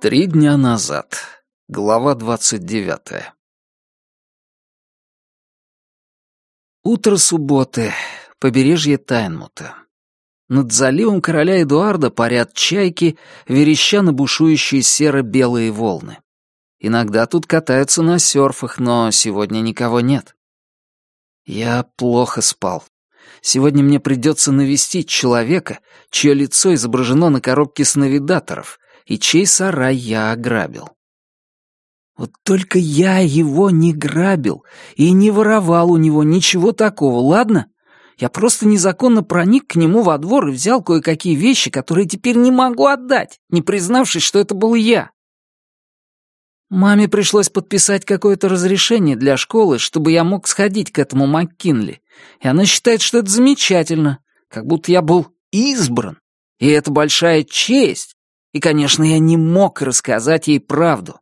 Три дня назад. Глава двадцать девятая. Утро субботы. Побережье Тайнмута. Над заливом короля Эдуарда парят чайки, вереща на бушующие серо-белые волны. Иногда тут катаются на серфах, но сегодня никого нет. Я плохо спал. Сегодня мне придется навестить человека, чье лицо изображено на коробке сновидаторов, и чей сарай я ограбил. Вот только я его не грабил и не воровал у него ничего такого, ладно? Я просто незаконно проник к нему во двор и взял кое-какие вещи, которые теперь не могу отдать, не признавшись, что это был я. Маме пришлось подписать какое-то разрешение для школы, чтобы я мог сходить к этому МакКинли. И она считает, что это замечательно, как будто я был избран. И это большая честь. И, конечно, я не мог рассказать ей правду.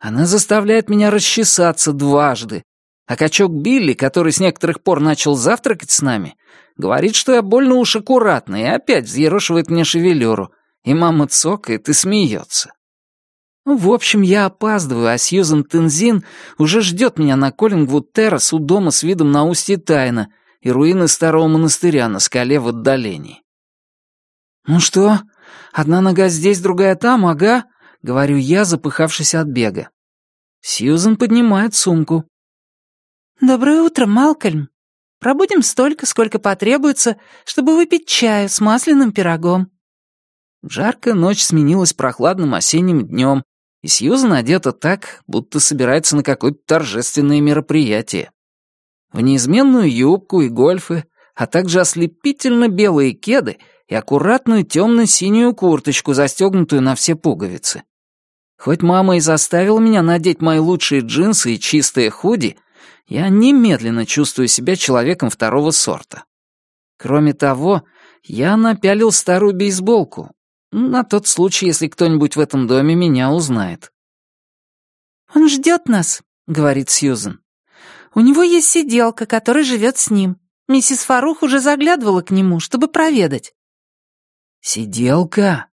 Она заставляет меня расчесаться дважды. А качок Билли, который с некоторых пор начал завтракать с нами, говорит, что я больно уж аккуратный, и опять взъерошивает мне шевелюру. И мама цокает и смеется. Ну, в общем, я опаздываю, а Сьюзен Тензин уже ждет меня на Коллингвуд Террас у дома с видом на устье Тайна и руины старого монастыря на скале в отдалении. «Ну что, одна нога здесь, другая там, ага?» — говорю я, запыхавшись от бега. Сьюзен поднимает сумку. «Доброе утро, Малкольм. Пробудем столько, сколько потребуется, чтобы выпить чаю с масляным пирогом». Жаркая ночь сменилась прохладным осенним днем, и Сьюзан одета так, будто собирается на какое-то торжественное мероприятие. В неизменную юбку и гольфы, а также ослепительно белые кеды и аккуратную темно-синюю курточку, застегнутую на все пуговицы. Хоть мама и заставила меня надеть мои лучшие джинсы и чистые худи, я немедленно чувствую себя человеком второго сорта. Кроме того, я напялил старую бейсболку, на тот случай, если кто-нибудь в этом доме меня узнает. «Он ждет нас», — говорит Сьюзен. «У него есть сиделка, которая живет с ним. Миссис Фарух уже заглядывала к нему, чтобы проведать». «Сиделка?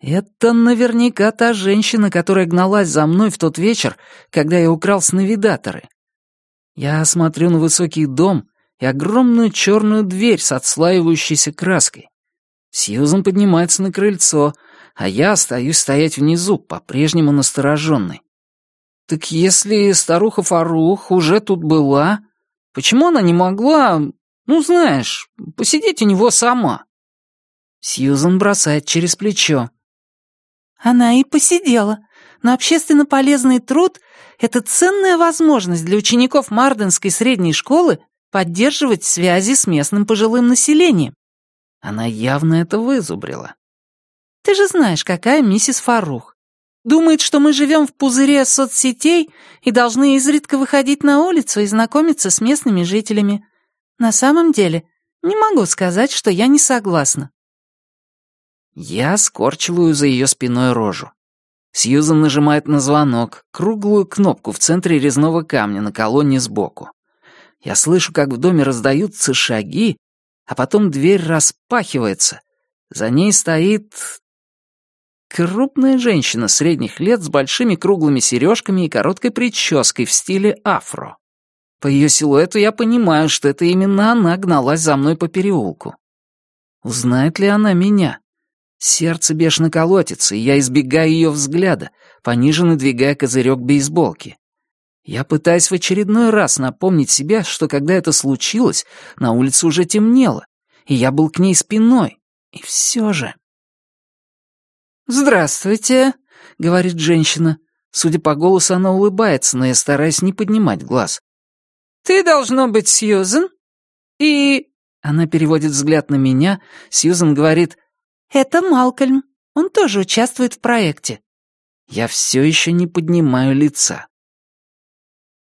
Это наверняка та женщина, которая гналась за мной в тот вечер, когда я украл сновидаторы. Я смотрю на высокий дом и огромную черную дверь с отслаивающейся краской. Сьюзан поднимается на крыльцо, а я остаюсь стоять внизу, по-прежнему настороженный. Так если старуха Фарух уже тут была, почему она не могла, ну, знаешь, посидеть у него сама? Сьюзан бросает через плечо. Она и посидела. Но общественно полезный труд — это ценная возможность для учеников Марденской средней школы поддерживать связи с местным пожилым населением. Она явно это вызубрила. «Ты же знаешь, какая миссис Фарух. Думает, что мы живем в пузыре соцсетей и должны изредка выходить на улицу и знакомиться с местными жителями. На самом деле, не могу сказать, что я не согласна». Я скорчиваю за ее спиной рожу. Сьюзан нажимает на звонок, круглую кнопку в центре резного камня на колонне сбоку. Я слышу, как в доме раздаются шаги, а потом дверь распахивается. За ней стоит... Крупная женщина средних лет с большими круглыми сережками и короткой прической в стиле афро. По ее силуэту я понимаю, что это именно она гналась за мной по переулку. Узнает ли она меня? Сердце бешено колотится, и я избегаю ее взгляда, пониже надвигая козырек бейсболки. Я пытаюсь в очередной раз напомнить себе, что когда это случилось, на улице уже темнело, и я был к ней спиной. И все же... «Здравствуйте», — говорит женщина. Судя по голосу, она улыбается, но я стараюсь не поднимать глаз. «Ты, должно быть, Сьюзен? И...» Она переводит взгляд на меня. Сьюзен говорит, «Это Малкольм. Он тоже участвует в проекте». Я все еще не поднимаю лица.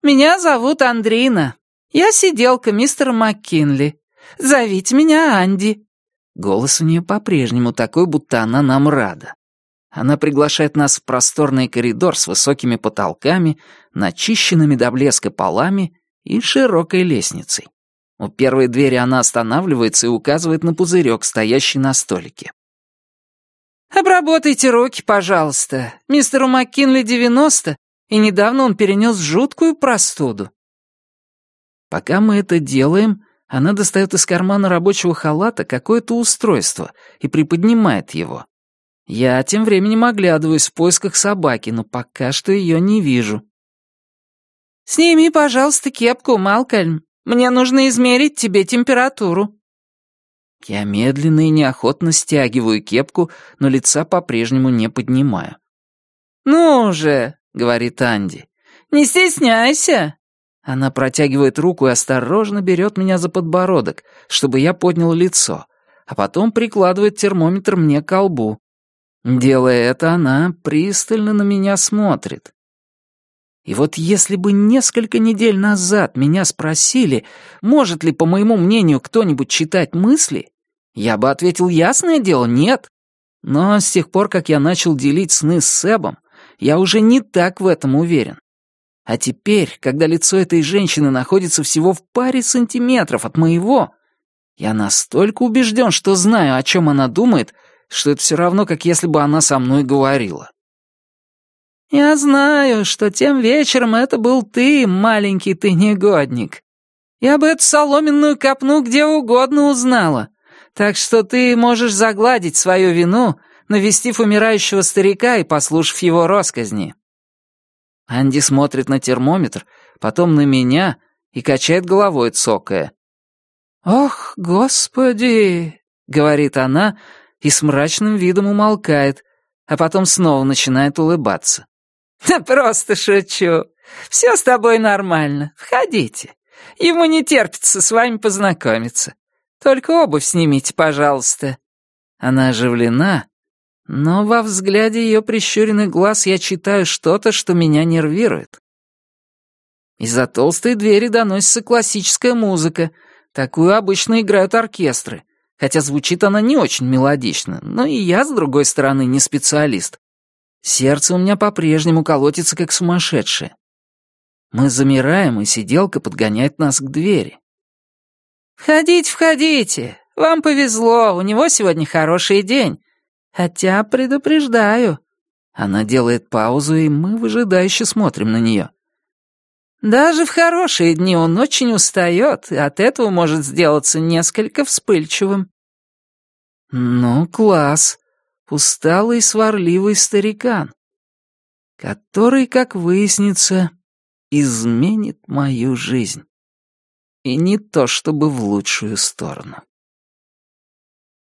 «Меня зовут Андрина. Я сиделка мистера МакКинли. Зовите меня Анди». Голос у нее по-прежнему такой, будто она нам рада. Она приглашает нас в просторный коридор с высокими потолками, начищенными до блеска полами и широкой лестницей. У первой двери она останавливается и указывает на пузырек, стоящий на столике. «Обработайте руки, пожалуйста. Мистеру МакКинли 90, и недавно он перенес жуткую простуду». Пока мы это делаем, она достает из кармана рабочего халата какое-то устройство и приподнимает его. Я тем временем оглядываюсь в поисках собаки, но пока что ее не вижу. «Сними, пожалуйста, кепку, Малкольм. Мне нужно измерить тебе температуру». Я медленно и неохотно стягиваю кепку, но лица по-прежнему не поднимаю. «Ну же», — говорит Анди, — «не стесняйся». Она протягивает руку и осторожно берет меня за подбородок, чтобы я поднял лицо, а потом прикладывает термометр мне к колбу. Делая это, она пристально на меня смотрит. И вот если бы несколько недель назад меня спросили, может ли, по моему мнению, кто-нибудь читать мысли, я бы ответил ясное дело, нет. Но с тех пор, как я начал делить сны с Себом, я уже не так в этом уверен. А теперь, когда лицо этой женщины находится всего в паре сантиметров от моего, я настолько убежден, что знаю, о чем она думает, что это все равно, как если бы она со мной говорила. «Я знаю, что тем вечером это был ты, маленький ты негодник. Я бы эту соломенную копну где угодно узнала. Так что ты можешь загладить свою вину, навестив умирающего старика и послушав его росказни». Анди смотрит на термометр, потом на меня и качает головой, цокая. «Ох, господи!» — говорит она и с мрачным видом умолкает, а потом снова начинает улыбаться. «Да просто шучу. Все с тобой нормально. Входите. Ему не терпится с вами познакомиться. Только обувь снимите, пожалуйста». Она оживлена, но во взгляде ее прищуренных глаз я читаю что-то, что меня нервирует. Из-за толстой двери доносится классическая музыка. Такую обычно играют оркестры, хотя звучит она не очень мелодично, но и я, с другой стороны, не специалист. Сердце у меня по-прежнему колотится, как сумасшедшее. Мы замираем, и сиделка подгоняет нас к двери. «Входите, входите. Вам повезло, у него сегодня хороший день. Хотя предупреждаю». Она делает паузу, и мы выжидающе смотрим на нее. «Даже в хорошие дни он очень устает, и от этого может сделаться несколько вспыльчивым». «Ну, класс усталый сварливый старикан, который, как выяснится, изменит мою жизнь. И не то чтобы в лучшую сторону.